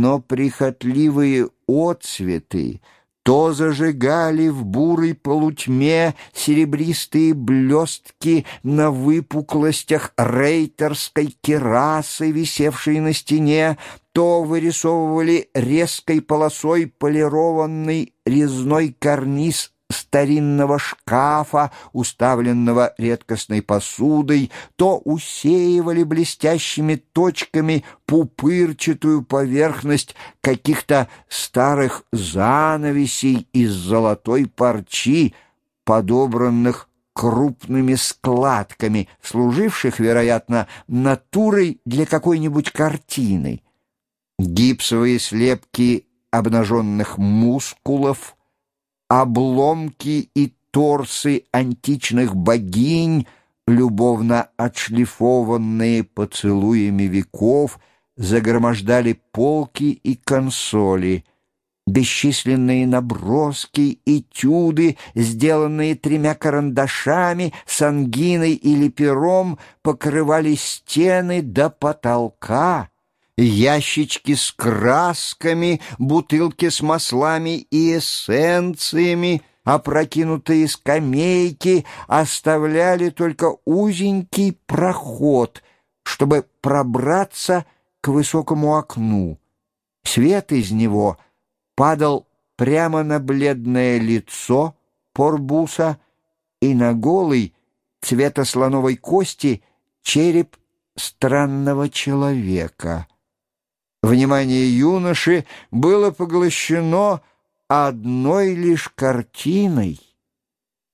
но прихотливые отцветы то зажигали в бурой полутьме серебристые блестки на выпуклостях рейтерской керасы, висевшей на стене, то вырисовывали резкой полосой полированный резной карниз старинного шкафа, уставленного редкостной посудой, то усеивали блестящими точками пупырчатую поверхность каких-то старых занавесей из золотой парчи, подобранных крупными складками, служивших, вероятно, натурой для какой-нибудь картины. Гипсовые слепки обнаженных мускулов — обломки и торсы античных богинь, любовно отшлифованные поцелуями веков, загромождали полки и консоли. Бесчисленные наброски, этюды, сделанные тремя карандашами, сангиной или пером, покрывали стены до потолка ящички с красками, бутылки с маслами и эссенциями, опрокинутые скамейки оставляли только узенький проход, чтобы пробраться к высокому окну. Свет из него падал прямо на бледное лицо Порбуса и на голый цвета слоновой кости череп странного человека. Внимание юноши было поглощено одной лишь картиной,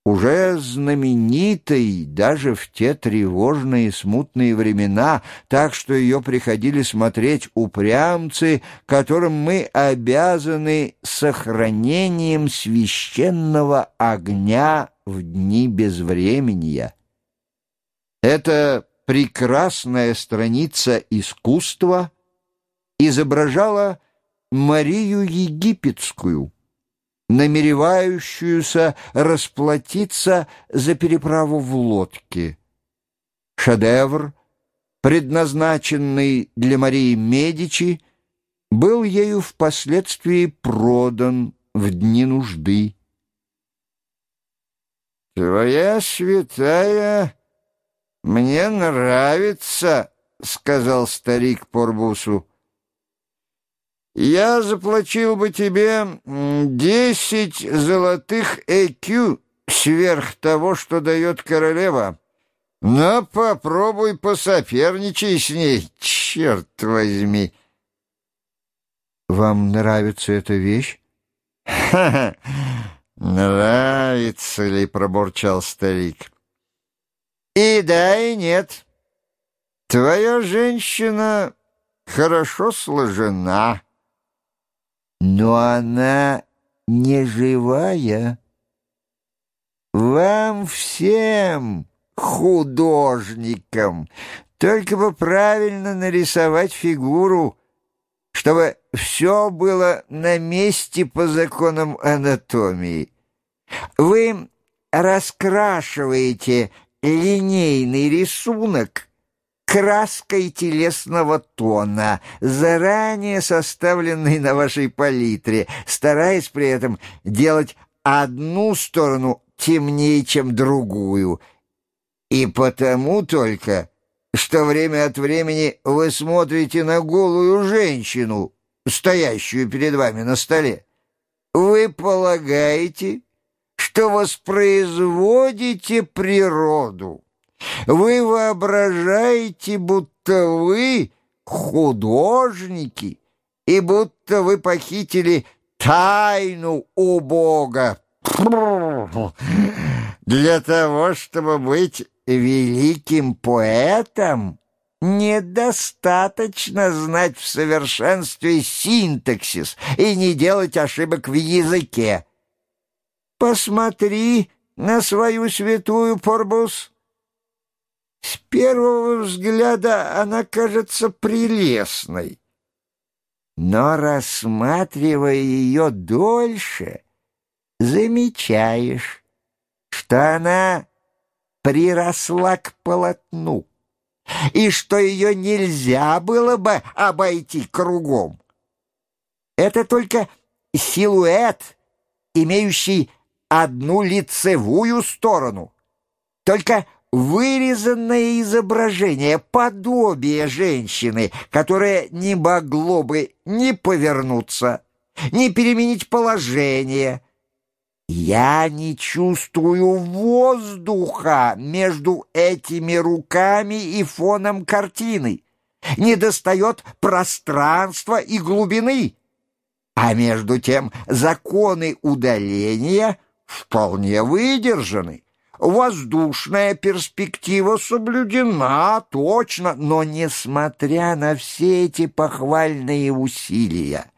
уже знаменитой даже в те тревожные смутные времена, так что ее приходили смотреть упрямцы, которым мы обязаны сохранением священного огня в дни безвременья. Это прекрасная страница искусства — изображала Марию Египетскую, намеревающуюся расплатиться за переправу в лодке. Шедевр, предназначенный для Марии Медичи, был ею впоследствии продан в дни нужды. «Твоя святая мне нравится», — сказал старик Порбусу. Я заплатил бы тебе десять золотых ЭКЮ сверх того, что дает королева. Но попробуй посоперничай с ней, черт возьми. Вам нравится эта вещь? Ха-ха! Нравится ли, пробурчал старик. И да, и нет. Твоя женщина хорошо сложена но она не живая. Вам всем, художникам, только бы правильно нарисовать фигуру, чтобы все было на месте по законам анатомии. Вы раскрашиваете линейный рисунок краской телесного тона, заранее составленной на вашей палитре, стараясь при этом делать одну сторону темнее, чем другую. И потому только, что время от времени вы смотрите на голую женщину, стоящую перед вами на столе, вы полагаете, что воспроизводите природу. Вы воображаете, будто вы художники, и будто вы похитили тайну у Бога. Для того, чтобы быть великим поэтом, недостаточно знать в совершенстве синтаксис и не делать ошибок в языке. Посмотри на свою святую Порбус. С первого взгляда она кажется прелестной. Но, рассматривая ее дольше, замечаешь, что она приросла к полотну и что ее нельзя было бы обойти кругом. Это только силуэт, имеющий одну лицевую сторону. Только вырезанное изображение, подобие женщины, которое не могло бы ни повернуться, ни переменить положение. Я не чувствую воздуха между этими руками и фоном картины. Не достает пространства и глубины. А между тем законы удаления вполне выдержаны. Воздушная перспектива соблюдена, точно, но, несмотря на все эти похвальные усилия,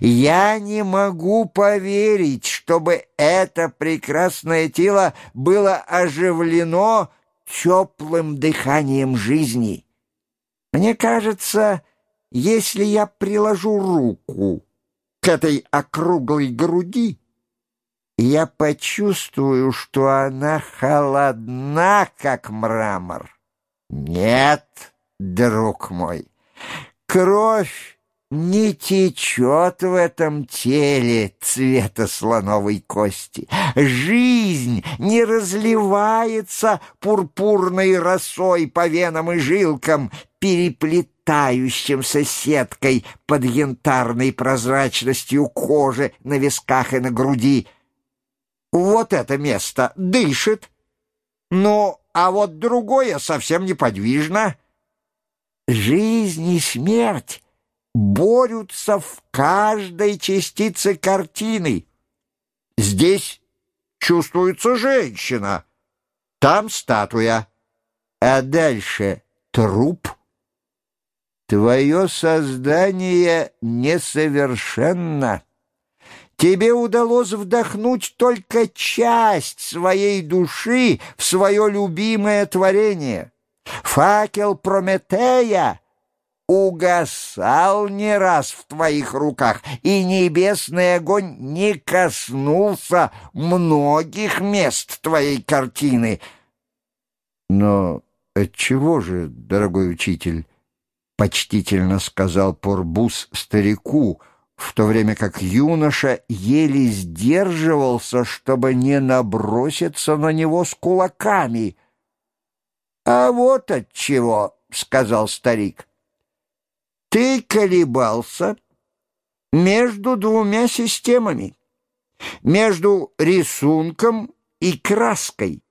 я не могу поверить, чтобы это прекрасное тело было оживлено теплым дыханием жизни. Мне кажется, если я приложу руку к этой округлой груди, я почувствую, что она холодна, как мрамор. Нет, друг мой, кровь не течет в этом теле цвета слоновой кости. Жизнь не разливается пурпурной росой по венам и жилкам, переплетающимся сеткой под янтарной прозрачностью кожи на висках и на груди. Вот это место дышит. Ну, а вот другое совсем неподвижно. Жизнь и смерть борются в каждой частице картины. Здесь чувствуется женщина, там статуя, а дальше труп. Твое создание несовершенно. Тебе удалось вдохнуть только часть своей души в свое любимое творение. Факел Прометея угасал не раз в твоих руках, и небесный огонь не коснулся многих мест твоей картины. Но отчего же, дорогой учитель, почтительно сказал Порбус старику, — в то время как юноша еле сдерживался, чтобы не наброситься на него с кулаками. «А вот от чего», — сказал старик. «Ты колебался между двумя системами, между рисунком и краской,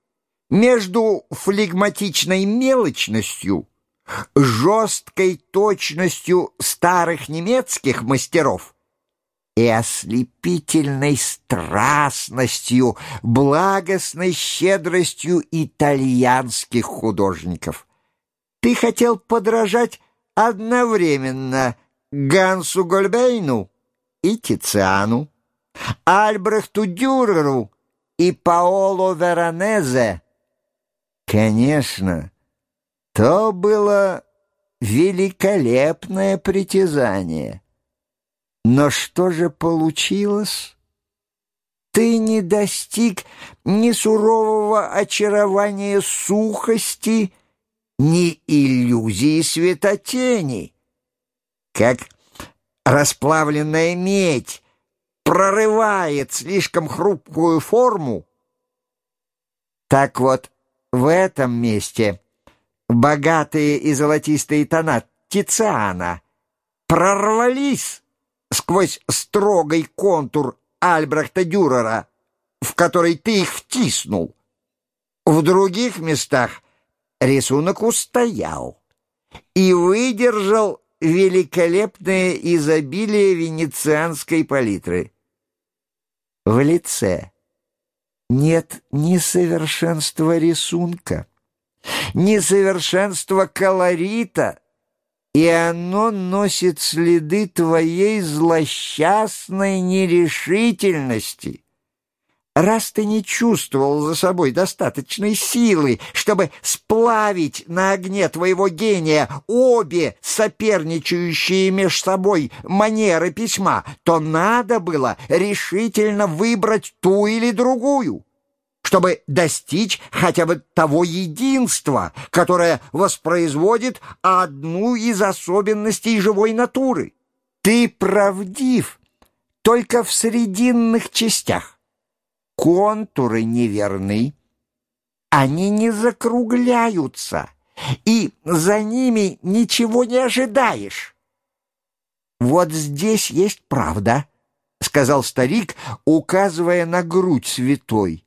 между флегматичной мелочностью, жесткой точностью старых немецких мастеров — и ослепительной страстностью, благостной щедростью итальянских художников. Ты хотел подражать одновременно Гансу Гольбейну и Тициану, Альбрехту Дюреру и Паоло Веронезе. Конечно, то было великолепное притязание — но что же получилось? Ты не достиг ни сурового очарования сухости, ни иллюзии светотени. Как расплавленная медь прорывает слишком хрупкую форму, так вот в этом месте богатые и золотистые тона Тициана прорвались сквозь строгий контур Альбрехта Дюрера, в который ты их втиснул. В других местах рисунок устоял и выдержал великолепное изобилие венецианской палитры. В лице нет ни совершенства рисунка, ни совершенства колорита, и оно носит следы твоей злосчастной нерешительности. Раз ты не чувствовал за собой достаточной силы, чтобы сплавить на огне твоего гения обе соперничающие меж собой манеры письма, то надо было решительно выбрать ту или другую чтобы достичь хотя бы того единства, которое воспроизводит одну из особенностей живой натуры. Ты правдив только в срединных частях. Контуры неверны, они не закругляются, и за ними ничего не ожидаешь. Вот здесь есть правда, — сказал старик, указывая на грудь святой.